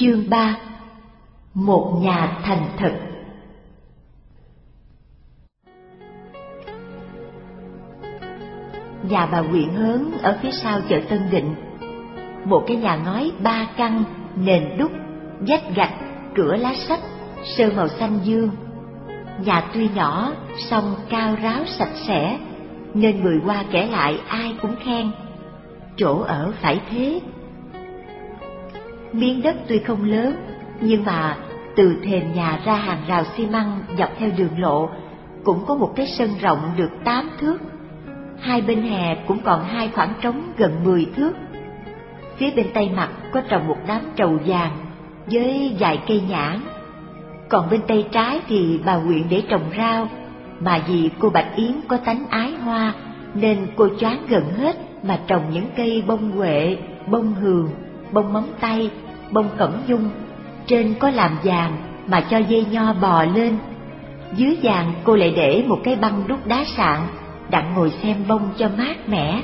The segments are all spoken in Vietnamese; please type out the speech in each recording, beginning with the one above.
Chương 3 Một nhà thành thực Nhà bà Quyện Hớn ở phía sau chợ Tân Định. Một cái nhà ngói ba căn, nền đúc, vách gạch, cửa lá sách, sơn màu xanh dương. Nhà tuy nhỏ, song cao ráo sạch sẽ Nên người qua kể lại ai cũng khen. Chỗ ở phải thế Miếng đất tuy không lớn, nhưng mà từ thềm nhà ra hàng rào xi măng dọc theo đường lộ cũng có một cái sân rộng được tám thước. Hai bên hè cũng còn hai khoảng trống gần mười thước. Phía bên tây mặt có trồng một đám trầu vàng với vài cây nhãn. Còn bên tay trái thì bà nguyện để trồng rau, mà vì cô Bạch Yến có tánh ái hoa nên cô choáng gần hết mà trồng những cây bông huệ, bông hường, bông móng tay, bông cẩm dung, trên có làm vàng mà cho dây nho bò lên. Dưới vàng cô lại để một cái băng đúc đá sạn, đặng ngồi xem bông cho mát mẻ.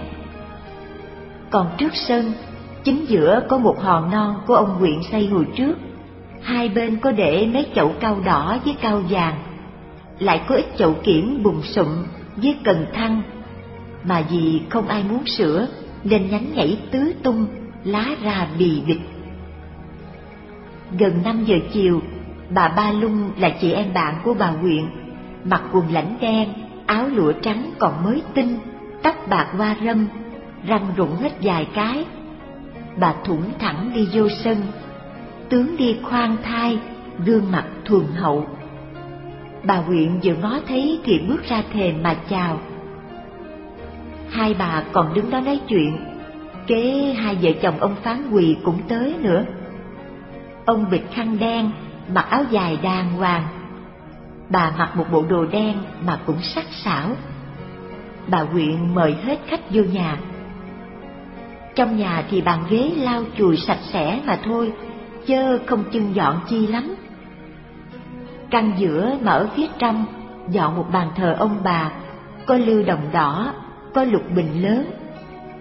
Còn trước sân, chính giữa có một hòn non của ông huyện xây hồi trước, hai bên có để mấy chậu cao đỏ với cao vàng, lại có ít chậu kiển bùng sụm với cần thăng, mà vì không ai muốn sửa nên nhánh nhảy tứ tung, lá ra bì bịch. Gần năm giờ chiều, bà Ba Lung là chị em bạn của bà huyện, mặc quần lãnh đen, áo lụa trắng còn mới tinh, tóc bạc hoa râm, răng rụng hết vài cái. Bà thủng thẳng đi vô sân, tướng đi khoan thai, gương mặt thuần hậu. Bà huyện vừa ngó thấy thì bước ra thềm mà chào. Hai bà còn đứng đó nói chuyện, kế hai vợ chồng ông Phán Quỳ cũng tới nữa. Ông bịt khăn đen, mặc áo dài đàng hoàng. Bà mặc một bộ đồ đen mà cũng sắc sảo. Bà huyện mời hết khách vô nhà. Trong nhà thì bàn ghế lau chùi sạch sẽ mà thôi, chớ không chưng dọn chi lắm. Căn giữa mà ở phía trong dọn một bàn thờ ông bà, có lưu đồng đỏ, có lục bình lớn.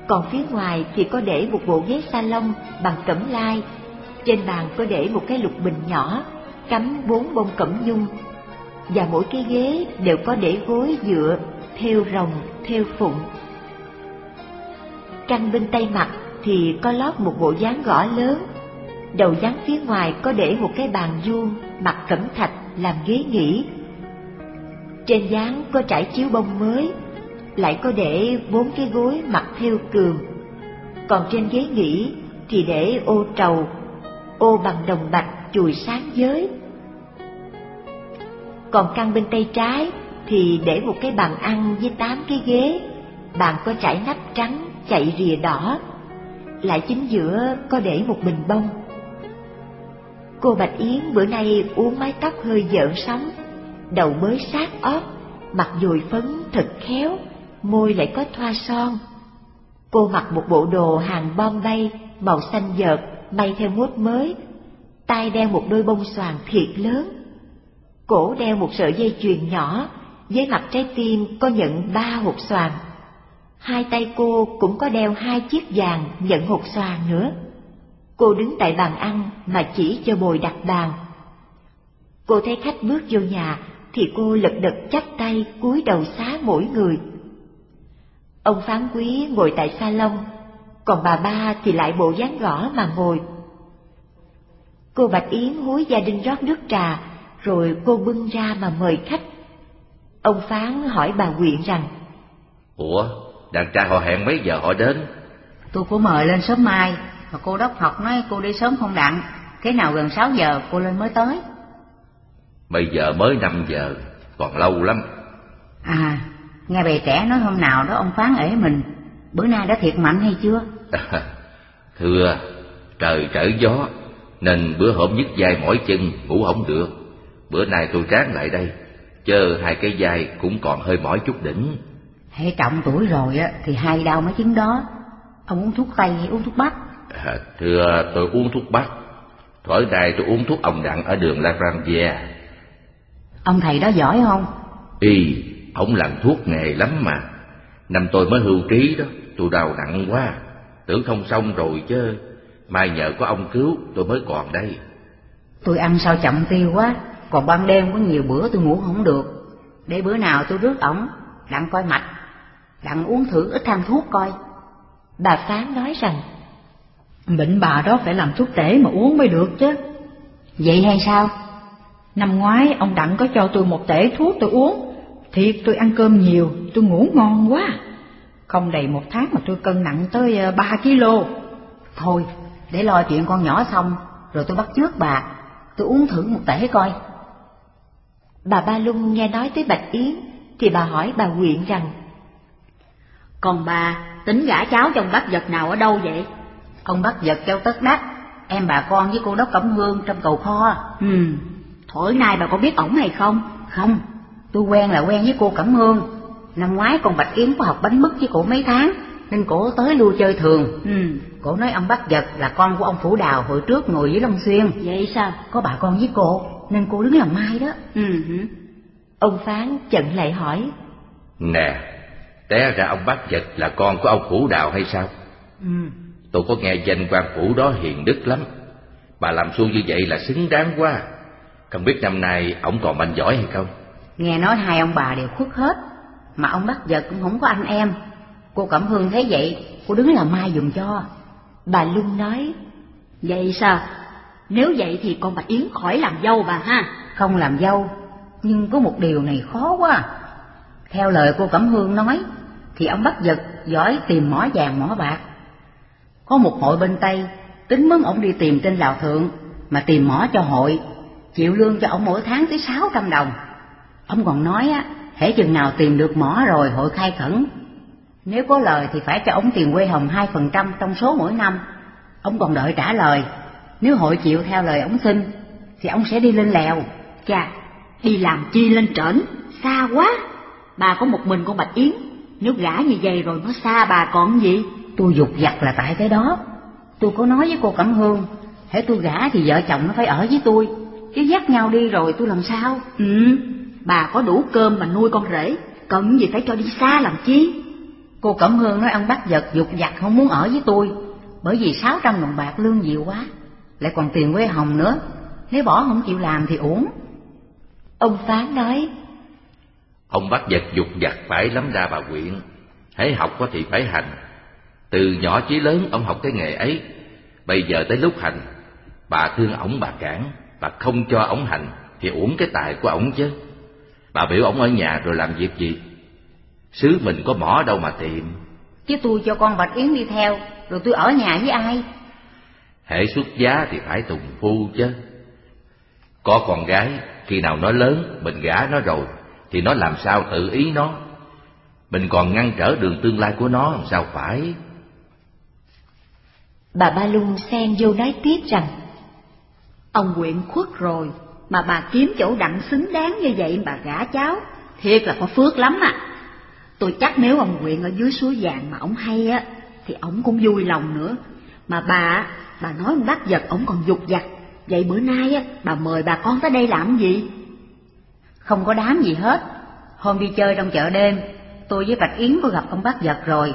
Còn phía ngoài thì có để một bộ ghế salon bằng cẩm lai trên bàn có để một cái lục bình nhỏ, cắm bốn bông cẩm nhung, và mỗi cái ghế đều có để gối dựa, theo rồng, theo phụng. Căn bên tay mặt thì có lót một bộ dáng gõ lớn, đầu dáng phía ngoài có để một cái bàn vuông mặt cẩm thạch làm ghế nghỉ. Trên dáng có trải chiếu bông mới, lại có để bốn cái gối mặc theo cườm. Còn trên ghế nghỉ thì để ô trầu ô bằng đồng bạch chùi sáng giới. Còn căn bên tay trái thì để một cái bàn ăn với tám cái ghế, bàn có trải nắp trắng chạy rìa đỏ, lại chính giữa có để một bình bông. Cô Bạch Yến bữa nay uống mái tóc hơi dợn sóng, đầu mới sát óp mặt dùi phấn thật khéo, môi lại có thoa son. Cô mặc một bộ đồ hàng bom bay màu xanh dợt may theo mốt mới, tay đeo một đôi bông xoàn thiệt lớn, cổ đeo một sợi dây chuyền nhỏ, dưới mặt trái tim có nhận ba hột xoàn. Hai tay cô cũng có đeo hai chiếc vàng nhận hột xoàn nữa. Cô đứng tại bàn ăn mà chỉ cho bồi đặt bàn. Cô thấy khách bước vô nhà thì cô lật đật chắp tay cúi đầu xá mỗi người. Ông phán quý ngồi tại salon còn bà ba thì lại bộ dáng gõ mà ngồi. Cô Bạch Yến húi gia đình rót nước trà, rồi cô bưng ra mà mời khách. Ông Phán hỏi bà Quyện rằng, Ủa, đàn trai họ hẹn mấy giờ họ đến? Tôi có mời lên sớm mai, mà cô đốc học nói cô đi sớm không đặng, thế nào gần sáu giờ cô lên mới tới. Bây giờ mới năm giờ, còn lâu lắm. À, nghe bề trẻ nói hôm nào đó ông Phán ể mình, bữa nay đã thiệt mạnh hay chưa? thưa, trời trở gió, nên bữa hôm nhức vai mỏi chân, ngủ không được. Bữa nay tôi tráng lại đây, chớ hai cái vai cũng còn hơi mỏi chút đỉnh. Hệ trọng tuổi rồi á thì hay đau mấy chứng đó. Ông uống thuốc tây hay uống thuốc bắc? À, thưa, tôi uống thuốc bắc. Thổi nay tôi uống thuốc ông đặng ở đường La Grandia. Ông thầy đó giỏi không? Y, ông làm thuốc nghề lắm mà. Năm tôi mới hưu trí đó, tôi đau nặng quá, tưởng không xong rồi chứ. Mai nhờ có ông cứu tôi mới còn đây. Tôi ăn sao chậm tiêu quá, còn ban đêm có nhiều bữa tôi ngủ không được. Để bữa nào tôi rước ổng, đặng coi mạch, đặng uống thử ít thang thuốc coi. Bà Phán nói rằng, Bệnh bà đó phải làm thuốc tể mà uống mới được chứ. Vậy hay sao? Năm ngoái ông Đặng có cho tôi một tể thuốc tôi uống, thiệt tôi ăn cơm nhiều, tôi ngủ ngon quá. Không đầy một tháng mà tôi cân nặng tới 3 ờ, kg. Thôi, để lo chuyện con nhỏ xong, rồi tôi bắt trước bà, tôi uống thử một tể coi. Bà Ba Lung nghe nói tới Bạch Yến, thì bà hỏi bà Quyện rằng, Còn bà, tính gả cháu trong bác vật nào ở đâu vậy? Ông bắt vật châu tất đắc, em bà con với cô đốc Cẩm Hương trong cầu kho. Ừ, thổi nay bà có biết ổng hay không? Không, tôi quen là quen với cô Cẩm Hương. Năm ngoái con Bạch Yến có học bánh mứt với cổ mấy tháng, nên cổ tới lui chơi thường. Ừ. Cổ nói ông bắt vật là con của ông Phủ Đào hồi trước ngồi với Long Xuyên. Vậy sao? Có bà con với cô, nên cô đứng làm mai đó. Ừ. Ông Phán chận lại hỏi. Nè, té ra ông bắt vật là con của ông Phủ Đào hay sao? Ừ. Tôi có nghe danh quan phủ đó hiền đức lắm. Bà làm xuôi như vậy là xứng đáng quá. Không biết năm nay ông còn mạnh giỏi hay không? Nghe nói hai ông bà đều khuất hết, mà ông bắt vật cũng không có anh em. Cô Cẩm Hương thấy vậy, cô đứng làm mai dùm cho. Bà Lung nói, Vậy sao? Nếu vậy thì con bà Yến khỏi làm dâu bà ha. Không làm dâu, nhưng có một điều này khó quá. Theo lời cô Cẩm Hương nói, thì ông bắt vật giỏi tìm mỏ vàng mỏ bạc. Có một hội bên Tây, tính mướn ổng đi tìm trên Lào Thượng, mà tìm mỏ cho hội, chịu lương cho ổng mỗi tháng tới sáu trăm đồng. Ông còn nói á, hễ chừng nào tìm được mỏ rồi hội khai khẩn. Nếu có lời thì phải cho ổng tiền quê hồng hai phần trăm trong số mỗi năm. Ông còn đợi trả lời, nếu hội chịu theo lời ổng xin, thì ông sẽ đi lên lèo. Chà, đi làm chi lên trển, xa quá. Bà có một mình con Bạch Yến, nếu gả như vậy rồi nó xa bà còn gì? Tôi dục dặt là tại cái đó. Tôi có nói với cô Cẩm Hương, hễ tôi gả thì vợ chồng nó phải ở với tôi, chứ dắt nhau đi rồi tôi làm sao? Ừ, bà có đủ cơm mà nuôi con rể, cần gì phải cho đi xa làm chi? Cô Cẩm Hương nói ăn bắt vật dục dặt không muốn ở với tôi, bởi vì sáu trăm đồng bạc lương nhiều quá, lại còn tiền quê hồng nữa, nếu bỏ không chịu làm thì uổng. Ông Phán nói, Ông bắt vật dục dặt phải lắm ra bà quyện, hãy học có thì phải hành. Từ nhỏ chí lớn ông học cái nghề ấy, bây giờ tới lúc hành, bà thương ổng bà cản, bà không cho ổng hành thì uổng cái tài của ổng chứ. Bà biểu ổng ở nhà rồi làm việc gì? Xứ mình có mỏ đâu mà tìm. Chứ tôi cho con Bạch Yến đi theo, rồi tôi ở nhà với ai? Hệ xuất giá thì phải tùng phu chứ. Có con gái, khi nào nó lớn, mình gả nó rồi, thì nó làm sao tự ý nó. Mình còn ngăn trở đường tương lai của nó làm sao phải. bà Ba Lung xen vô nói tiếp rằng, Ông quyện khuất rồi, mà bà kiếm chỗ đặng xứng đáng như vậy bà gả cháu, thiệt là có phước lắm à. Tôi chắc nếu ông quyện ở dưới suối vàng mà ông hay á, thì ổng cũng vui lòng nữa. Mà bà, bà nói ông bắt giật ổng còn dục giặt, vậy bữa nay á, bà mời bà con tới đây làm gì? Không có đám gì hết. Hôm đi chơi trong chợ đêm, tôi với Bạch Yến có gặp ông bác giật rồi.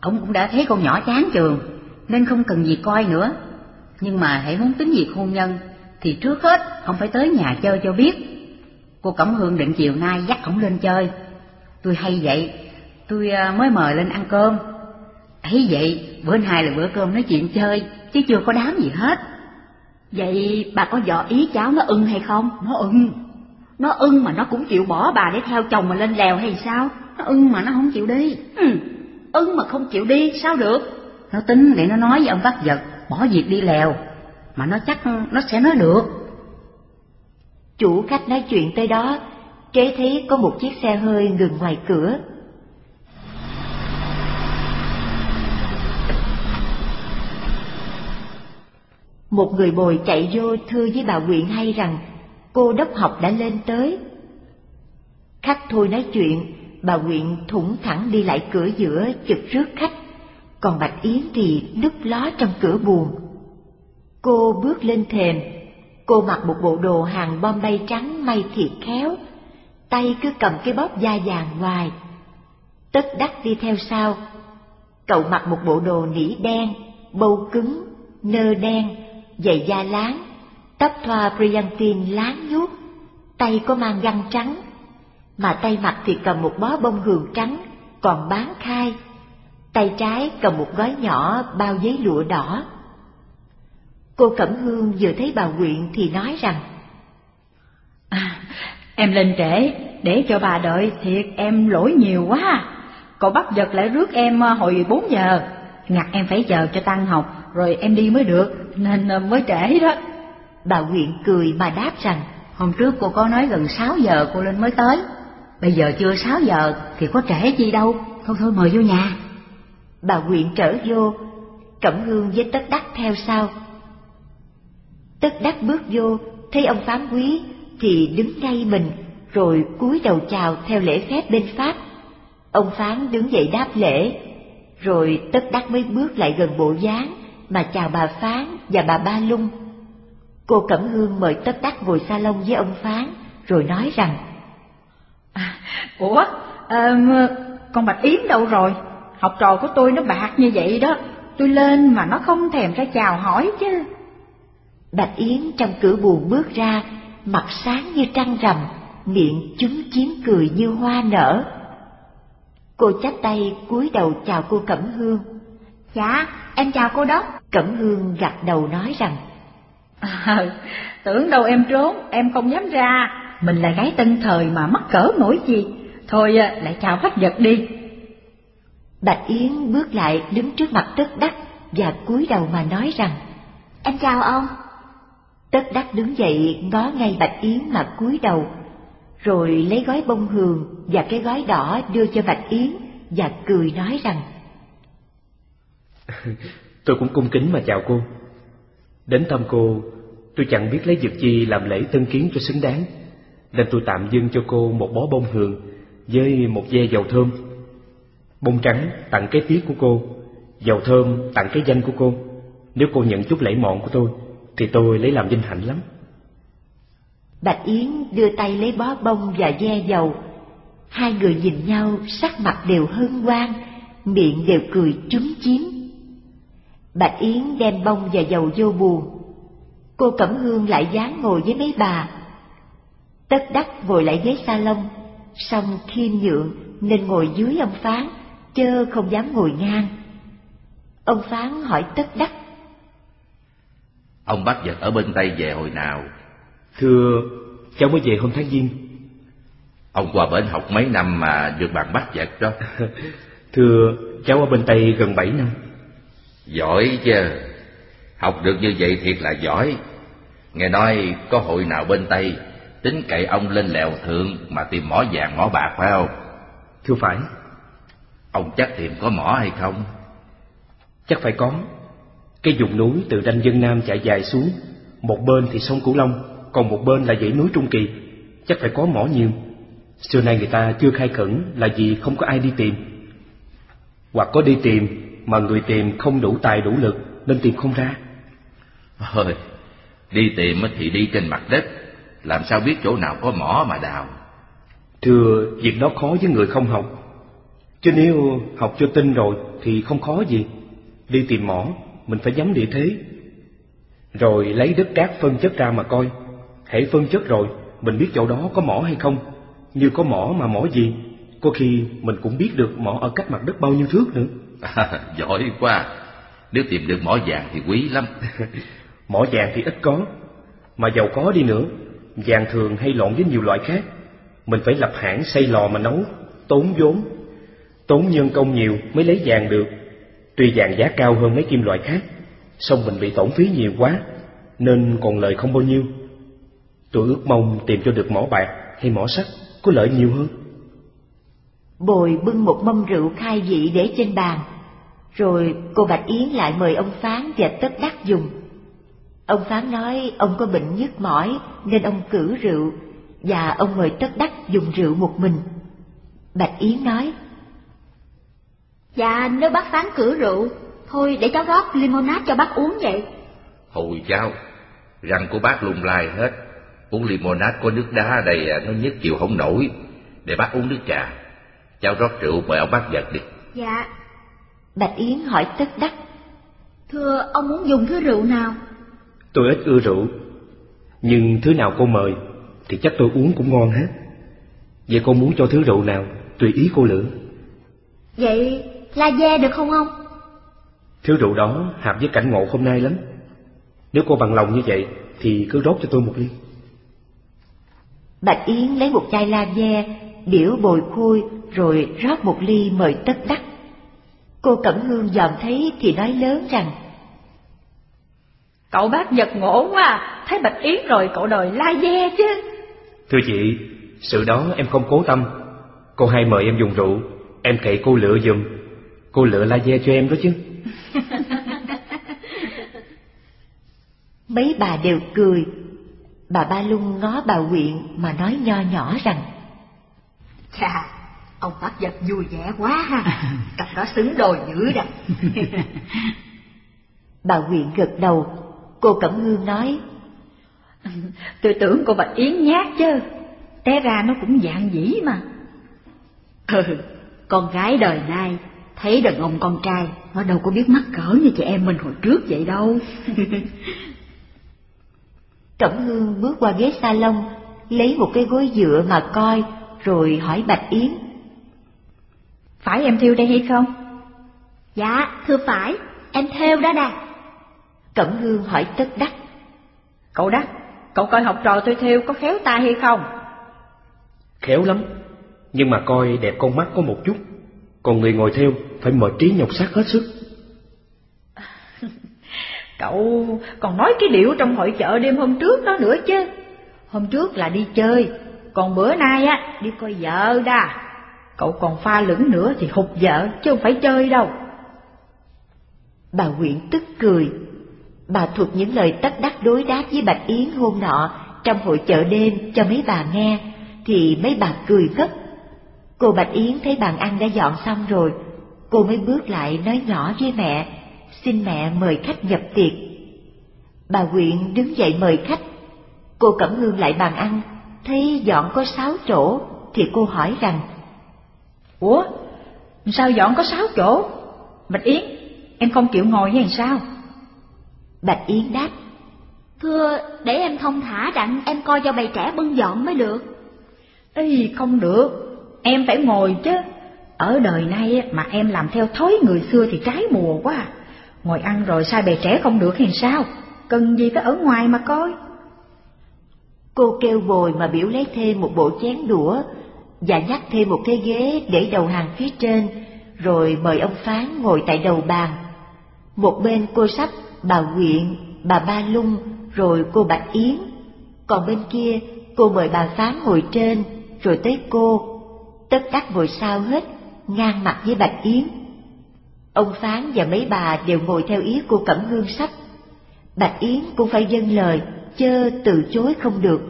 Ông cũng đã thấy con nhỏ chán trường, nên không cần gì coi nữa. Nhưng mà hãy muốn tính việc hôn nhân, thì trước hết ông phải tới nhà chơi cho biết. Cô Cẩm Hương định chiều nay dắt ổng lên chơi. Tôi hay vậy, tôi à, mới mời lên ăn cơm. ấy vậy, bữa nay là bữa cơm nói chuyện chơi, chứ chưa có đám gì hết. Vậy bà có dò ý cháu nó ưng hay không? Nó ưng, Nó ưng mà nó cũng chịu bỏ bà để theo chồng mà lên lèo hay sao? nó ưng mà nó không chịu đi. Ừ, ưng mà không chịu đi, sao được? Nó tính để nó nói với ông bác giật, bỏ việc đi lèo, mà nó chắc nó sẽ nói được. chủ khách nói chuyện tới đó, kế thấy có một chiếc xe hơi ngừng ngoài cửa. Một người bồi chạy vô thưa với bà Quyện hay rằng cô đốc học đã lên tới. Khách thôi nói chuyện, bà Quyện thủng thẳng đi lại cửa giữa chực rước khách, còn Bạch Yến thì đứt ló trong cửa buồn. Cô bước lên thềm, cô mặc một bộ đồ hàng bom bay trắng may thiệt khéo, tay cứ cầm cái bóp da vàng hoài. Tất đắc đi theo sau, cậu mặc một bộ đồ nỉ đen, bâu cứng, nơ đen, giày da láng, tóc thoa brillantin láng nhút, tay có mang găng trắng, mà tay mặt thì cầm một bó bông hường trắng, còn bán khai. Tay trái cầm một gói nhỏ bao giấy lụa đỏ. Cô Cẩm Hương vừa thấy bà Quyện thì nói rằng à, Em lên trễ, để cho bà đợi thiệt em lỗi nhiều quá. Cậu bắt giật lại rước em ờ, hồi bốn giờ. Ngặt em phải chờ cho tăng học rồi em đi mới được Nên ờ, mới trễ đó. Bà Quyện cười mà đáp rằng Hôm trước cô có nói gần sáu giờ cô lên mới tới. Bây giờ chưa sáu giờ thì có trễ gì đâu. Thôi thôi mời vô nhà. Bà Quyện trở vô Cẩm Hương với Tất Đắc theo sau Tất Đắc bước vô Thấy ông phán quý Thì đứng ngay mình Rồi cúi đầu chào theo lễ phép bên Pháp. Ông phán đứng dậy đáp lễ Rồi Tất Đắc mới bước lại gần bộ dáng Mà chào bà phán và bà Ba Lung. Cô Cẩm Hương mời Tất Đắc ngồi salon với ông phán Rồi nói rằng à, Ủa, à, con Bạch Yến đâu rồi? Học trò của tôi nó bạc như vậy đó. Tôi lên mà nó không thèm ra chào hỏi chứ. Bạch Yến trong cửa buồn bước ra Mặt sáng như trăng rằm Miệng chúng chiếm cười như hoa nở. Cô chắp tay cúi đầu chào cô Cẩm Hương. Dạ, em chào cô đó. Cẩm Hương gật đầu nói rằng à, Tưởng đâu em trốn, em không dám ra. Mình là gái tân thời mà mắc cỡ nổi gì. Thôi à, lại chào khách vật đi. Bạch Yến bước lại đứng trước mặt Tất Đắc và cúi đầu mà nói rằng Em chào ông Tất Đắc đứng dậy, ngó ngay Bạch Yến mà cúi đầu, Rồi lấy gói bông hường và cái gói đỏ đưa cho Bạch Yến Và cười nói rằng, Tôi cũng cung kính mà chào cô. Đến thăm cô, Tôi chẳng biết lấy việc chi làm lễ tân kiến cho xứng đáng, Nên tôi tạm dâng cho cô một bó bông hường Với một ve dầu thơm. Bông trắng tặng cái tiết của cô, Dầu thơm tặng cái danh của cô, Nếu cô nhận chút lễ mọn của tôi. Thì tôi lấy làm vinh hạnh lắm. Bạch Yến đưa tay lấy bó bông và ve dầu. Hai người nhìn nhau, sắc mặt đều hân hoan, Miệng đều cười trúng chiếm Bạch Yến đem bông và dầu vô buồn. Cô Cẩm Hương lại dáng ngồi với mấy bà. Tất đắc ngồi lại ghế salon Xong khiêm nhượng nên ngồi dưới ông Phán Chơ không dám ngồi ngang. Ông Phán hỏi tất đắc Ông bắt giật ở bên Tây về hồi nào? Thưa, cháu mới về hôm tháng Giêng. Ông qua bển học mấy năm mà được bằng bắt giật đó. Thưa, cháu ở bên Tây gần bảy năm. Giỏi chứ. Học được như vậy thiệt là giỏi. Nghe nói có hội nào bên Tây Tính cậy ông lên lèo thượng Mà tìm mỏ vàng mỏ bạc phải không? Thưa phải. Ông chắc tìm có mỏ hay không? Chắc phải có Cái vùng núi từ ranh dân Nam chạy dài xuống Một bên thì sông Cửu Long Còn một bên là dãy núi Trung Kỳ. Chắc phải có mỏ nhiều. Xưa nay người ta chưa khai khẩn Là vì không có ai đi tìm. Hoặc có đi tìm Mà người tìm không đủ tài đủ lực Nên tìm không ra. Ôi, đi tìm thì đi trên mặt đất. Làm sao biết chỗ nào có mỏ mà đào? Thưa, việc đó khó với người không học. Chứ nếu học cho tin rồi thì không khó gì. Đi tìm mỏ, mình phải nhắm địa thế. Rồi lấy đất cát phân chất ra mà coi. Hãy phân chất rồi, mình biết chỗ đó có mỏ hay không. Như có mỏ mà mỏ gì? Có khi mình cũng biết được mỏ ở cách mặt đất bao nhiêu thước nữa. À, Giỏi quá. Nếu tìm được mỏ vàng thì quý lắm. Mỏ vàng thì ít có Mà giàu có đi nữa. Vàng thường hay lộn với nhiều loại khác. Mình phải lập hãng xây lò mà nấu Tốn vốn. Tốn nhân công nhiều mới lấy vàng được Tuy vàng giá cao hơn mấy kim loại khác, song mình bị tổn phí nhiều quá, Nên còn lời không bao nhiêu. Tôi ước mong tìm cho được mỏ bạc hay mỏ sắt Có lợi nhiều hơn. Bồi bưng một mâm rượu khai vị để trên bàn, Rồi cô Bạch Yến lại mời ông Phán và tất đắc dùng. Ông Phán nói ông có bệnh nhức mỏi Nên ông cử rượu, Và ông mời tất đắc dùng rượu một mình. Bạch Yến nói Dạ nếu bác phán cử rượu Thôi để cháu rót limonade cho bác uống vậy. Hồi cháu Răng của bác lung lai hết. Uống limonade có nước đá đây à, nó nhức chịu không nổi. Để bác uống nước trà. Cháu rót rượu mời ông bác giật đi. Dạ. Bạch Yến hỏi tất đắc. Thưa, ông muốn dùng thứ rượu nào? Tôi ít ưa rượu, nhưng thứ nào cô mời thì chắc tôi uống cũng ngon hết. Vậy cô muốn cho thứ rượu nào, tùy ý cô lựa. Vậy la gia được không ông? Thứ rượu đó hợp với cảnh ngộ hôm nay lắm. Nếu cô bằng lòng như vậy thì cứ rót cho tôi một ly. Bạch Yến lấy một chai la ve, biểu bồi khui rồi rót một ly mời tất đắc. Cô Cẩm Hương dòm thấy thì nói lớn rằng Cậu bác giật ngộ quá, thấy Bạch Yến rồi cậu đòi la ve chứ. Thưa chị, sự đó em không cố tâm. Cô hay mời em dùng rượu, em cậy cô lựa giùm. Cô lựa la ve cho em đó chứ. Mấy bà đều cười. Bà Ba Lung ngó bà Quyện mà nói nho nhỏ rằng Chà, ông bác giật vui vẻ quá ha, cặp đó xứng đôi dữ đó. Bà Quyện gật đầu, cô Cẩm Hương nói Tôi tưởng cô Bạch Yến nhát chứ, té ra nó cũng dạng dĩ mà. Ừ, con gái đời nay thấy đàn ông con trai nó đâu có biết mắc cỡ như chị em mình hồi trước vậy đâu. Cẩm Hương bước qua ghế salon, lấy một cái gối dựa mà coi, rồi hỏi Bạch Yến. Phải em thiêu đây hay không? Dạ, thưa phải, em theo đó đà. Cẩm Hương hỏi tất đắc. Cậu đắc, cậu coi học trò tôi thiêu có khéo tay hay không? Khéo lắm, nhưng mà coi đẹp con mắt có một chút. Còn người ngồi theo phải mở trí nhọc xác hết sức. Cậu còn nói cái điệu trong hội chợ đêm hôm trước đó nữa chứ. Hôm trước là đi chơi, còn bữa nay á đi coi vợ đà. Cậu còn pha lửng nữa thì hụt vợ chứ không phải chơi đâu. Bà huyện tức cười. Bà thuật những lời tất đắc đối đáp với Bạch Yến hôm nọ trong hội chợ đêm cho mấy bà nghe, thì mấy bà cười gấp. Cô Bạch Yến thấy bàn ăn đã dọn xong rồi, cô mới bước lại nói nhỏ với mẹ, xin mẹ mời khách nhập tiệc. Bà Quyện đứng dậy mời khách. Cô Cẩm Hương lại bàn ăn, thấy dọn có sáu chỗ, thì cô hỏi rằng, Ủa, sao dọn có sáu chỗ? Bạch Yến, em không chịu ngồi hay sao? Bạch Yến đáp, Thưa, để em thông thả đặng em coi cho bầy trẻ bưng dọn mới được. Ê, không được, em phải ngồi chứ. Ở đời nay mà em làm theo thói người xưa thì trái mùa quá. À. Ngồi ăn rồi sai bề trẻ không được thì sao? Cần gì phải ở ngoài mà coi. Cô kêu bồi mà biểu lấy thêm một bộ chén đũa và nhắc thêm một cái ghế để đầu hàng phía trên, rồi mời ông Phán ngồi tại đầu bàn. Một bên cô sắp bà Quyện, bà Ba Lung, rồi cô Bạch Yến. Còn bên kia, cô mời bà Phán ngồi trên, rồi tới cô. Tất đắc ngồi sau hết, ngang mặt với Bạch Yến. Ông Phán và mấy bà đều ngồi theo ý cô Cẩm Hương sắp. Bạch Yến cũng phải dâng lời, chơ từ chối không được.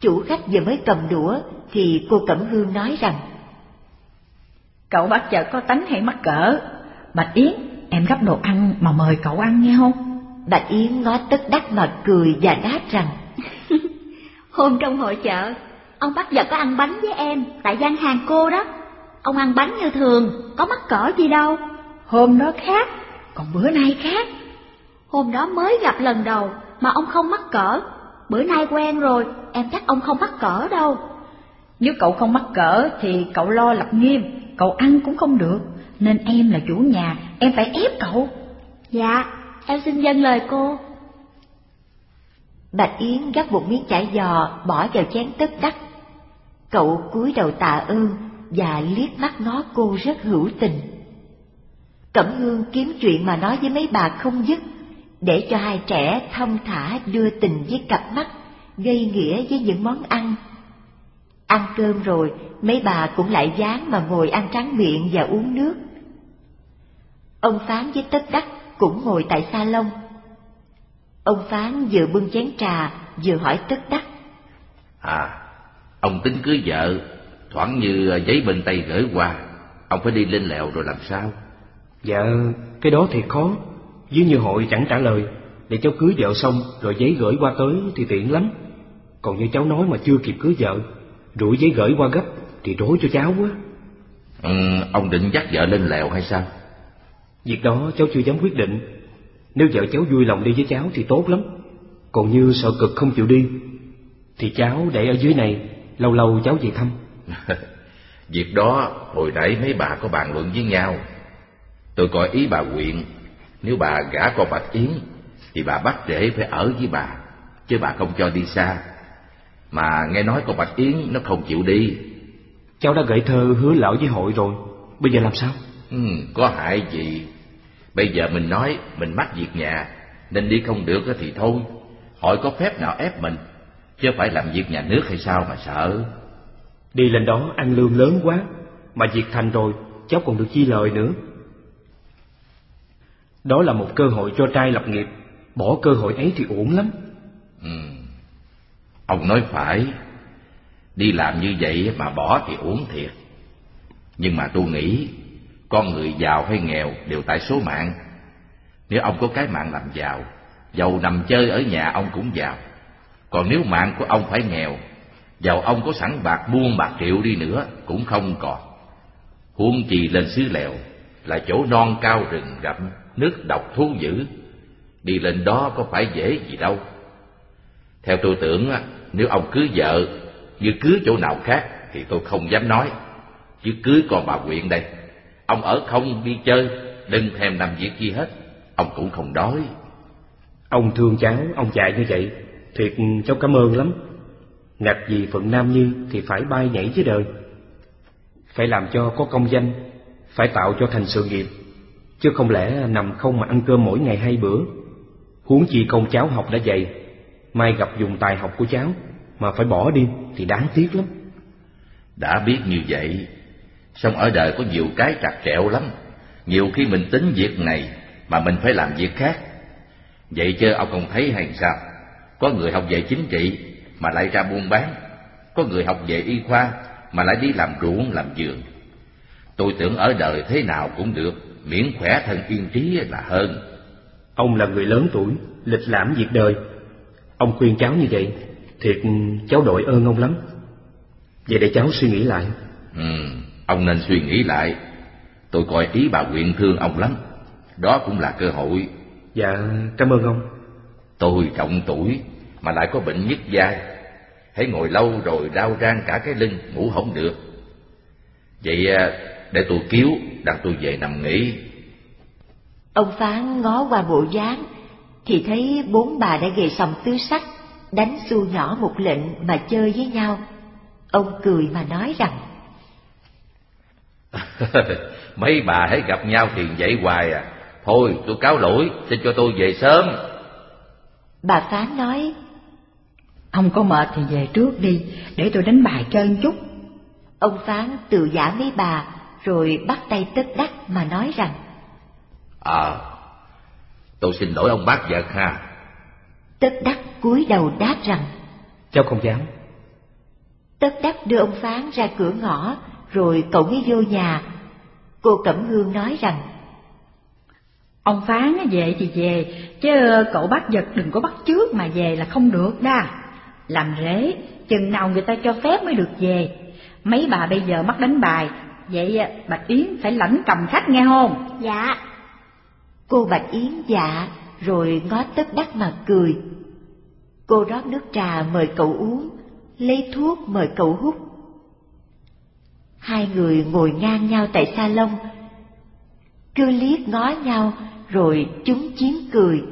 Chủ khách vừa mới cầm đũa thì cô Cẩm Hương nói rằng Cậu bác chợt có tánh hay mắc cỡ. Bạch Yến, em gấp đồ ăn mà mời cậu ăn nghe không? Bạch Yến ngó tất đắc mà cười và đáp rằng Hôm trong hội chợ, ông bác giật có ăn bánh với em tại gian hàng cô đó. Ông ăn bánh như thường, có mắc cỡ gì đâu. Hôm đó khác, còn bữa nay khác. Hôm đó mới gặp lần đầu mà ông không mắc cỡ. Bữa nay quen rồi, em chắc ông không mắc cỡ đâu. Nếu cậu không mắc cỡ thì cậu lo lập nghiêm, cậu ăn cũng không được. Nên em là chủ nhà, em phải ép cậu. Dạ, em xin dâng lời cô. Bạch Yến gắp một miếng chả giò bỏ vào chén tất đắc. Cậu cúi đầu tạ ơn và liếc mắt nó cô rất hữu tình. Cẩm Hương kiếm chuyện mà nói với mấy bà không dứt, để cho hai trẻ thông thả đưa tình với cặp mắt, gây nghĩa với những món ăn. Ăn cơm rồi, mấy bà cũng lại dáng mà ngồi ăn tráng miệng và uống nước. Ông Phán với Tất Đắc cũng ngồi tại salon. Ông Phán vừa bưng chén trà, vừa hỏi Tất Đắc. À, ông tính cưới vợ, thoảng như giấy bên tay gửi qua, ông phải đi lên lèo rồi làm sao? Dạ, cái đó thì khó. Dưới như hội chẳng trả lời, để cháu cưới vợ xong rồi giấy gửi qua tới thì tiện lắm. Còn như cháu nói mà chưa kịp cưới vợ, rủi giấy gửi qua gấp thì rối cho cháu quá. Ừ, ông định dắt vợ lên lèo hay sao? Việc đó cháu chưa dám quyết định, Nếu vợ cháu vui lòng đi với cháu thì tốt lắm Còn như sợ cực không chịu đi Thì cháu để ở dưới này Lâu lâu cháu về thăm. Việc đó hồi nãy mấy bà có bàn luận với nhau. Tôi coi ý bà quyện Nếu bà gả con Bạch Yến Thì bà bắt rể phải ở với bà Chứ bà không cho đi xa. Mà nghe nói con Bạch Yến nó không chịu đi. Cháu đã gửi thơ hứa lỡ với hội rồi. Bây giờ làm sao? Ừ, Có hại gì? Bây giờ mình nói mình mắc việc nhà Nên đi không được thì thôi. Hội có phép nào ép mình Chứ phải làm việc nhà nước hay sao mà sợ? Đi lên đó ăn lương lớn quá Mà việc thành rồi cháu còn được chi lời nữa. Đó là một cơ hội cho trai lập nghiệp Bỏ cơ hội ấy thì uổng lắm. Ừ. Ông nói phải Đi làm như vậy mà bỏ thì uổng thiệt. Nhưng mà tôi nghĩ Con người giàu hay nghèo đều tại số mạng. Nếu ông có cái mạng làm giàu Giàu nằm chơi ở nhà ông cũng giàu còn nếu mạng của ông phải nghèo Giàu ông có sẵn bạc buôn bạc triệu đi nữa Cũng không còn. Huống chi lên xứ lèo Là chỗ non cao rừng rậm Nước độc thú dữ. Đi lên đó có phải dễ gì đâu. Theo tôi tưởng Nếu ông cưới vợ Như cưới chỗ nào khác Thì tôi không dám nói Chứ cưới con bà quyện đây. Ông ở không đi chơi Đừng thèm làm việc gì hết Ông cũng không đói. Ông thương cháu, ông chạy như vậy Thiệt cháu cảm ơn lắm. Ngạch gì phận nam như thì phải bay nhảy với đời. Phải làm cho có công danh, Phải tạo cho thành sự nghiệp. Chứ không lẽ nằm không mà ăn cơm mỗi ngày hai bữa. Huống chi công cháu học đã dày Mai gặp dùng tài học của cháu Mà phải bỏ đi thì đáng tiếc lắm. Đã biết như vậy Xong ở đời có nhiều cái trặc trẹo lắm. Nhiều khi mình tính việc này Mà mình phải làm việc khác. Vậy chứ ông không thấy hay sao? Có người học về chính trị Mà lại ra buôn bán. Có người học về y khoa Mà lại đi làm ruộng làm vườn. Tôi tưởng ở đời thế nào cũng được Miễn khỏe thân yên trí là hơn. Ông là người lớn tuổi Lịch lãm việc đời. Ông khuyên cháu như vậy Thiệt cháu đội ơn ông lắm. Vậy để cháu suy nghĩ lại. Ừ, ông nên suy nghĩ lại. Tôi coi ý bà quyện thương ông lắm. Đó cũng là cơ hội. Dạ, cảm ơn ông Tôi trọng tuổi Mà lại có bệnh nhức vai. Hãy ngồi lâu rồi đau rang cả cái lưng Ngủ không được. Vậy à, để tôi cứu Đặt tôi về nằm nghỉ. Ông Phán ngó qua bộ dáng Thì thấy bốn bà đã ghề sòng tứ sắc Đánh xu nhỏ một lệnh mà chơi với nhau. Ông cười mà nói rằng Mấy bà hãy gặp nhau thì vậy hoài à. Thôi tôi cáo lỗi Xin cho tôi về sớm Bà Phán nói Ông có mệt thì về trước đi Để tôi đánh bài chơi một chút. Ông Phán từ giả mấy bà Rồi bắt tay tất đắc mà nói rằng Ờ Tôi xin lỗi ông bác giật ha Tất đắc cúi đầu đáp rằng Cháu không dám. Tất đắc đưa ông Phán ra cửa ngõ Rồi cậu mới vô nhà. Cô Cẩm Hương nói rằng Ông Phán về thì về, Chứ cậu bắt giật đừng có bắt trước mà về là không được đa. Làm rễ Chừng nào người ta cho phép mới được về. Mấy bà bây giờ mắc đánh bài, Vậy Bạch Yến phải lãnh cầm khách nghe không? Dạ. Cô Bạch Yến dạ Rồi ngó tất đắc mà cười. Cô rót nước trà mời cậu uống, Lấy thuốc mời cậu hút. Hai người ngồi ngang nhau tại salon, Cứ liếc ngó nhau rồi chúng chiếm cười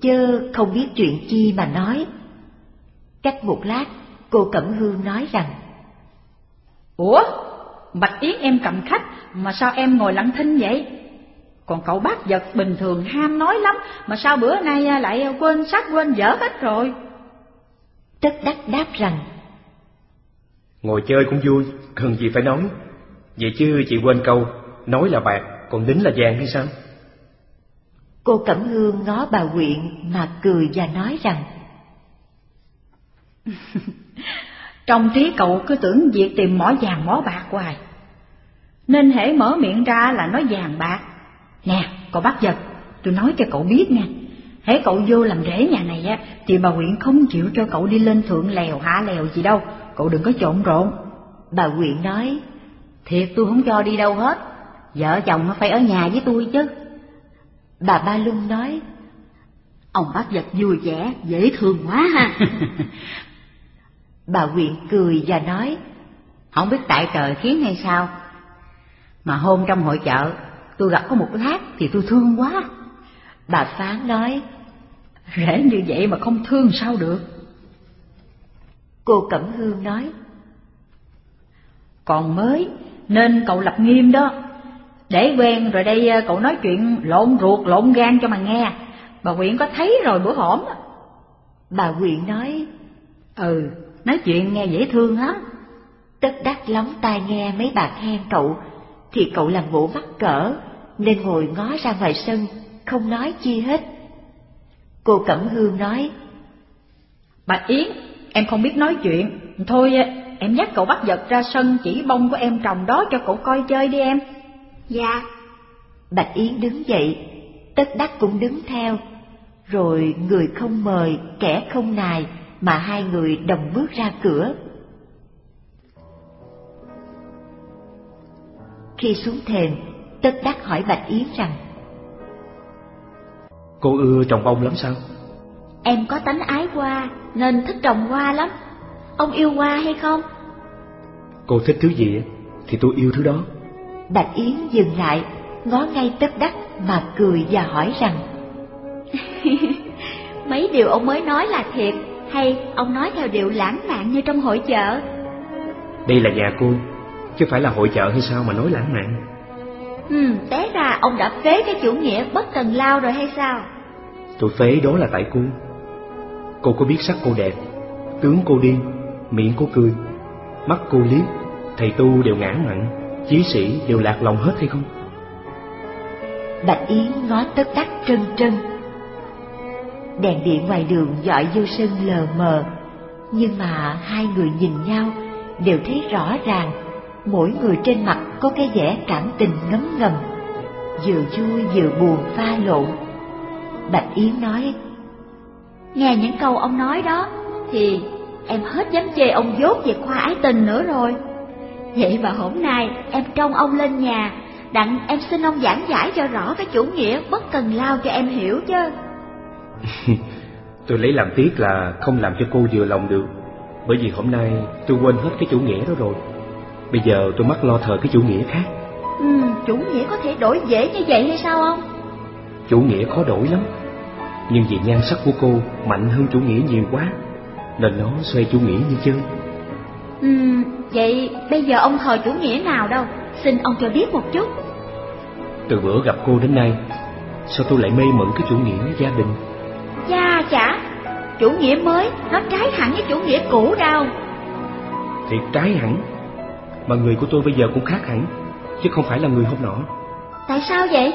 Chớ không biết chuyện chi mà nói Cách một lát Cô Cẩm Hương nói rằng Ủa, Bạch Yến em cầm khách mà sao em ngồi lặng thinh vậy? Còn cậu bác giật bình thường ham nói lắm mà sao bữa nay lại quên sách quên dở hết rồi? Tất đắc đáp rằng Ngồi chơi cũng vui, cần gì phải nói Vậy chứ chị quên câu Nói là bạc, còn đính là vàng hay sao? Cô Cẩm Hương ngó bà quyện mà cười và nói rằng Trong trí cậu cứ tưởng việc tìm mỏ vàng mỏ bạc hoài. Nên hễ mở miệng ra là nói vàng bạc. Nè, cậu bắt giật, tôi nói cho cậu biết nha. Hễ cậu vô làm rễ nhà này á Thì bà huyện không chịu cho cậu đi lên thượng lèo hạ lèo gì đâu. Cậu đừng có trộn rộn. Bà quyện nói Thiệt tôi không cho đi đâu hết. Vợ chồng nó phải ở nhà với tôi chứ Bà Ba Lung nói Ông bác vật vui vẻ, dễ thương quá ha. bà Quyện cười và nói, Không biết tại trời khiến hay sao, mà hôm trong hội chợ tôi gặp có một lát thì tôi thương quá. Bà Phán nói, Rẻ như vậy mà không thương sao được. Cô Cẩm Hương nói, Còn mới, nên cậu lập nghiêm đó. Để quen rồi đây ờ, cậu nói chuyện lộn ruột lộn gan cho mà nghe. Bà Quyện có thấy rồi bữa hổm. Bà Quyện nói, Ừ, nói chuyện nghe dễ thương lắm. Tất đắc lóng tai nghe mấy bà khen cậu, thì cậu làm bộ mắc cỡ, nên ngồi ngó ra ngoài sân, không nói chi hết. Cô Cẩm Hương nói, Bà Yến, em không biết nói chuyện, thôi em dắt cậu bắt vật ra sân chỉ bông của em trồng đó cho cậu coi chơi đi em. Dạ. Bạch Yến đứng dậy, tất đắc cũng đứng theo, rồi người không mời, kẻ không nài, mà hai người đồng bước ra cửa. Khi xuống thềm, tất đắc hỏi Bạch Yến rằng, Cô ưa trồng bông lắm sao? Em có tánh ái hoa, nên thích trồng hoa lắm. Ông yêu hoa hay không? Cô thích thứ gì thì tôi yêu thứ đó. Bạch Yến dừng lại, ngó ngay tất đắc mà cười và hỏi rằng, Mấy điều ông mới nói là thiệt, hay ông nói theo điệu lãng mạn như trong hội chợ? Đây là nhà cô, chứ phải là hội chợ hay sao mà nói lãng mạn. Ừ, té ra ông đã phế cái chủ nghĩa bất cần lao rồi hay sao? Tôi phế đó là tại cô. Cô có biết sắc cô đẹp, tướng cô điên, miệng cô cười, mắt cô liếc, thầy tu đều ngã mặn, chí sĩ đều lạc lòng hết hay không? Bạch Yến ngó tất đắc trân trân. Đèn điện ngoài đường dọi vô sân lờ mờ, nhưng mà hai người nhìn nhau đều thấy rõ ràng, mỗi người trên mặt có cái vẻ cảm tình ngấm ngầm, vừa vui vừa buồn pha lộn. Bạch Yến nói, Nghe những câu ông nói đó, thì em hết dám chê ông dốt về khoa ái tình nữa rồi. Vậy mà hôm nay em trông ông lên nhà, đặng em xin ông giảng giải cho rõ cái chủ nghĩa bất cần lao cho em hiểu chứ. tôi lấy làm tiếc là không làm cho cô vừa lòng được, bởi vì hôm nay tôi quên hết cái chủ nghĩa đó rồi. Bây giờ tôi mắc lo thờ cái chủ nghĩa khác. Ừ, chủ nghĩa có thể đổi dễ như vậy hay sao không? Chủ nghĩa khó đổi lắm, nhưng vì nhan sắc của cô mạnh hơn chủ nghĩa nhiều quá, nên nó xoay chủ nghĩa như chơi. Ừ, vậy bây giờ ông thờ chủ nghĩa nào đâu? Xin ông cho biết một chút. Từ bữa gặp cô đến nay, sao tôi lại mê mẩn cái chủ nghĩa gia đình? Cha chả, chủ nghĩa mới nó trái hẳn với chủ nghĩa cũ đâu. Thì trái hẳn, mà người của tôi bây giờ cũng khác hẳn, chứ không phải là người hôm nọ. Tại sao vậy?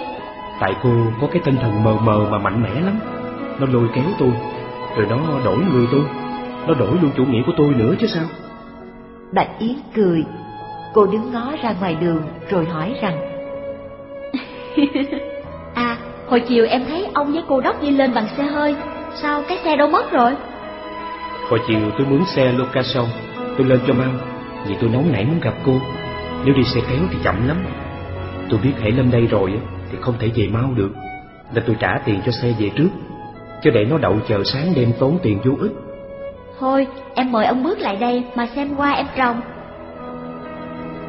Tại cô có cái tinh thần mờ mờ mà mạnh mẽ lắm, nó lôi kéo tôi, rồi nó đổi người tôi, nó đổi luôn chủ nghĩa của tôi nữa chứ sao? Bạch Yến cười, cô đứng ngó ra ngoài đường rồi hỏi rằng, À, hồi chiều em thấy ông với cô Đốc đi lên bằng xe hơi, sao cái xe đâu mất rồi? Hồi chiều tôi mướn xe location, tôi lên cho mau, vì tôi nóng nảy muốn gặp cô. Nếu đi xe kéo thì chậm lắm. Tôi biết hãy lên đây rồi thì không thể về mau được, nên tôi trả tiền cho xe về trước, chứ để nó đậu chờ sáng đêm tốn tiền vô ích. Thôi, em mời ông bước lại đây mà xem qua em trồng.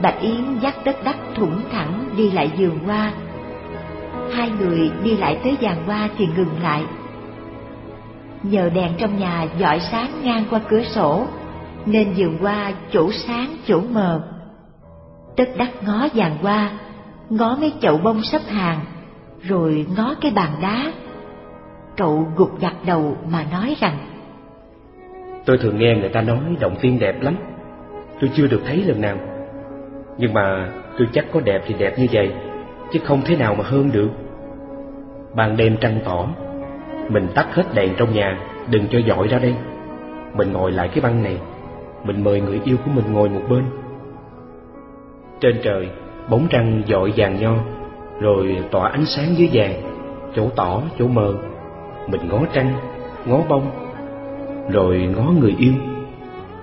Bạch Yến dắt đất đắc thủng thẳng đi lại giường hoa. Hai người đi lại tới giàn hoa thì ngừng lại. Nhờ đèn trong nhà dọi sáng ngang qua cửa sổ, nên vườn hoa chỗ sáng chỗ mờ. Tất đắc ngó giàn hoa, ngó mấy chậu bông sắp hàng, rồi ngó cái bàn đá. Cậu gục gặt đầu mà nói rằng Tôi thường nghe người ta nói động tiên đẹp lắm, tôi chưa được thấy lần nào. Nhưng mà tôi chắc có đẹp thì đẹp như vậy, chứ không thế nào mà hơn được. Ban đêm trăng tỏ, mình tắt hết đèn trong nhà, đừng cho dọi ra đây. Mình ngồi lại cái băng này, mình mời người yêu của mình ngồi một bên. Trên trời, bóng trăng dội vàng nho, rồi tỏa ánh sáng dưới vàng, chỗ tỏ, chỗ mờ. Mình ngó trăng, ngó bông, rồi ngó người yêu.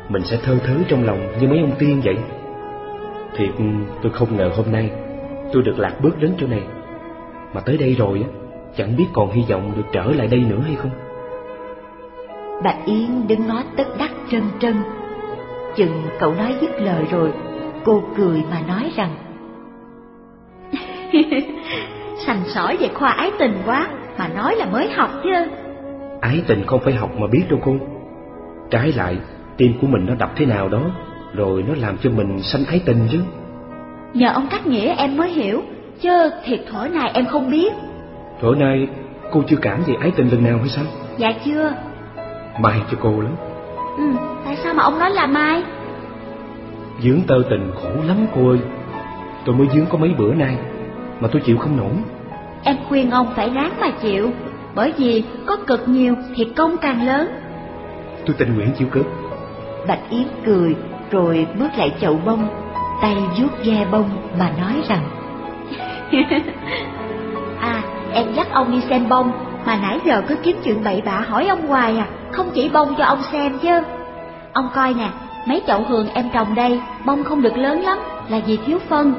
Mình sẽ thơ thớ trong lòng như mấy ông tiên vậy. Thiệt tôi không ngờ hôm nay tôi được lạc bước đến chỗ này. Mà tới đây rồi á, Chẳng biết còn hy vọng được trở lại đây nữa hay không Bạch Yến đứng ngó tất đắc trân trân Chừng cậu nói dứt lời rồi Cô cười mà nói rằng Sành sỏi về khoa ái tình quá Mà nói là mới học chứ Ái tình không phải học mà biết đâu cô Trái lại Tim của mình nó đập thế nào đó Rồi nó làm cho mình sanh ái tình chứ. Nhờ ông cách nghĩa em mới hiểu Chứ thiệt thổi này em không biết. Thổi nay cô chưa cảm về ái tình lần nào hay sao? Dạ chưa. May cho cô lắm. Ừ, Tại sao mà ông nói là mai? Dướng tơ tình khổ lắm cô ơi. Tôi mới dướng có mấy bữa nay Mà tôi chịu không nổi. Em khuyên ông phải ráng mà chịu Bởi vì có cực nhiều thì công càng lớn Tôi tình nguyện chịu cực. Bạch Yến cười, rồi bước lại chậu bông, Tay vuốt ve bông mà nói rằng À em dắt ông đi xem bông, Mà nãy giờ cứ kiếm chuyện bậy bạ hỏi ông hoài à Không chỉ bông cho ông xem chứ. Ông coi nè, Mấy chậu hường em trồng đây, Bông không được lớn lắm, Là vì thiếu phân.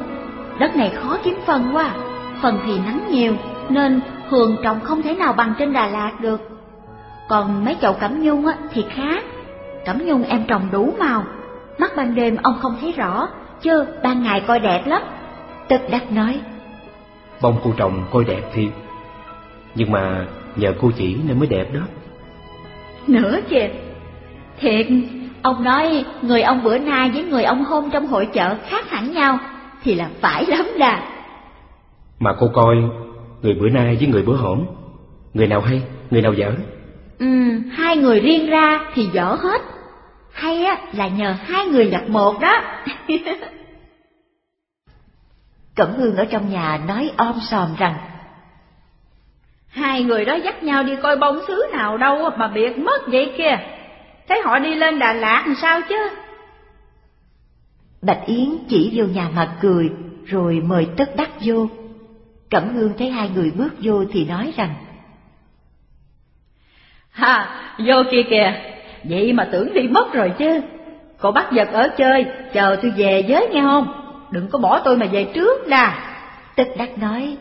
Đất này khó kiếm phân quá, Phần thì nắng nhiều, Nên hường trồng không thể nào bằng trên Đà Lạt được. Còn mấy chậu cẩm nhung á, thì khác. Cẩm nhung em trồng đủ màu. Mắt ban đêm ông không thấy rõ Chứ ban ngày coi đẹp lắm. Tất đắc nói Bông cô trồng coi đẹp thiệt. Nhưng mà nhờ cô chỉ nên mới đẹp đó. Nữa kìa Thiệt Ông nói người ông bữa nay với người ông hôm trong hội chợ khác hẳn nhau Thì là phải lắm đà. Mà cô coi Người bữa nay với người bữa hổm Người nào hay, người nào dở Ừ, hai người riêng ra thì dở hết. Hay á là nhờ hai người lập một đó. Cẩm Hương ở trong nhà nói om sòm rằng Hai người đó dắt nhau đi coi bông xứ nào đâu mà biệt mất vậy kìa Thấy họ đi lên Đà Lạt làm sao chứ? Bạch Yến chỉ vô nhà mà cười Rồi mời tất đắc vô. Cẩm Hương thấy hai người bước vô thì nói rằng Ha, vô kia kìa. Vậy mà tưởng đi mất rồi chứ. Cậu bắt giật ở chơi Chờ tôi về với nghe không? Đừng có bỏ tôi mà về trước đà Tất đắc nói.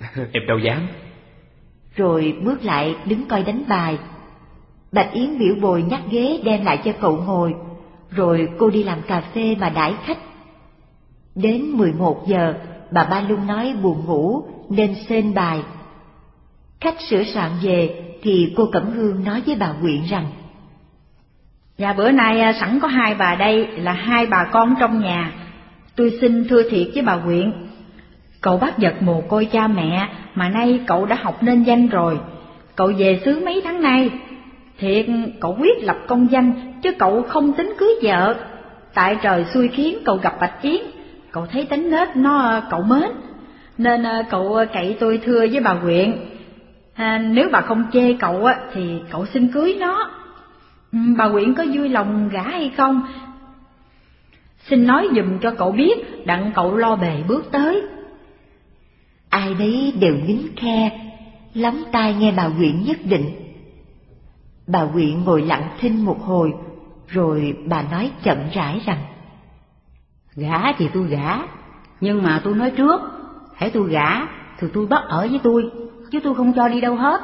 Em đâu dám. Rồi bước lại đứng coi đánh bài. Bạch Yến biểu bồi nhắc ghế đem lại cho cậu ngồi. Rồi cô đi làm cà phê mà đãi khách. Đến 11 giờ bà Ba Lung nói buồn ngủ nên xên bài. Khách sửa soạn về thì cô Cẩm Hương nói với bà Quyện rằng Dạ bữa nay à, sẵn có hai bà đây, là hai bà con trong nhà. Tôi xin thưa thiệt với bà Quyện, Cậu bác giật mồ côi cha mẹ, mà nay cậu đã học nên danh rồi. Cậu về xứ mấy tháng nay? Thiệt, cậu quyết lập công danh, chứ cậu không tính cưới vợ. Tại trời xui khiến cậu gặp Bạch Yến, Cậu thấy tính nết nó à, cậu mến. Nên à, cậu cậy tôi thưa với bà Quyện à, Nếu bà không chê cậu á, thì cậu xin cưới nó. Ừ, Bà Quyện có vui lòng gả hay không? Xin nói dùm cho cậu biết Đặng cậu lo bề bước tới. Ai đấy đều nín khe Lắm tai nghe bà Quyện nhất định. Bà Quyện ngồi lặng thinh một hồi Rồi bà nói chậm rãi rằng Gả thì tôi gả Nhưng mà tôi nói trước Hãy tôi gả thì tôi bắt ở với tôi Chứ tôi không cho đi đâu hết.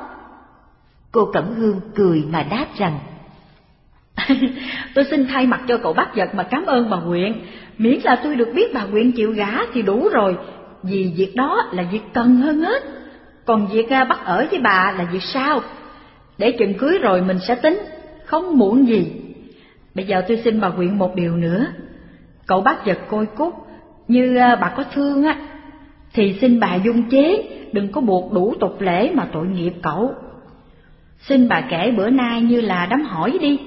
Cô Cẩm Hương cười mà đáp rằng Tôi xin thay mặt cho cậu bác giật mà cảm ơn bà Quyện Miễn là tôi được biết bà Quyện chịu gả thì đủ rồi. Vì việc đó là việc cần hơn hết. Còn việc à, bắt ở với bà là việc sao? Để chừng cưới rồi mình sẽ tính Không muộn gì. Bây giờ tôi xin bà Quyện một điều nữa. Cậu bác giật côi cút. Như à, bà có thương á thì xin bà dung chế Đừng có buộc đủ tục lễ mà tội nghiệp cậu. Xin bà kể bữa nay như là đám hỏi đi.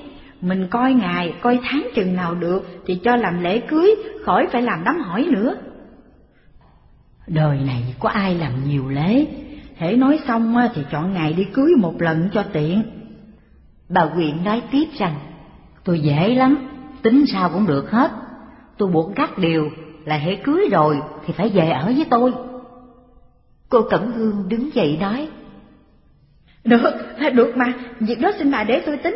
Mình coi ngày, coi tháng chừng nào được Thì cho làm lễ cưới, khỏi phải làm đám hỏi nữa. Đời này có ai làm nhiều lễ? Hễ nói xong thì chọn ngày đi cưới một lần cho tiện. Bà Quyện nói tiếp rằng Tôi dễ lắm, tính sao cũng được hết. Tôi buộc gắt điều là hễ cưới rồi thì phải về ở với tôi. Cô Cẩm Hương đứng dậy nói Được, được mà, việc đó xin bà để tôi tính.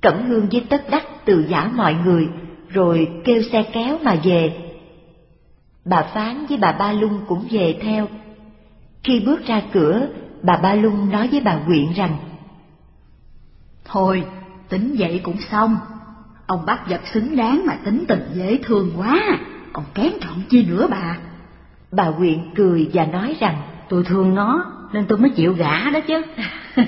Cẩm Hương với tất đắc từ giả mọi người Rồi kêu xe kéo mà về. Bà Phán với bà Ba Lung cũng về theo. Khi bước ra cửa, bà Ba Lung nói với bà Quyện rằng Thôi, tính vậy cũng xong. Ông bắt vật xứng đáng mà tính tình dễ thương quá, còn kén chọn chi nữa bà. Bà Quyện cười và nói rằng Tôi thương nó nên tôi mới chịu gả đó chứ.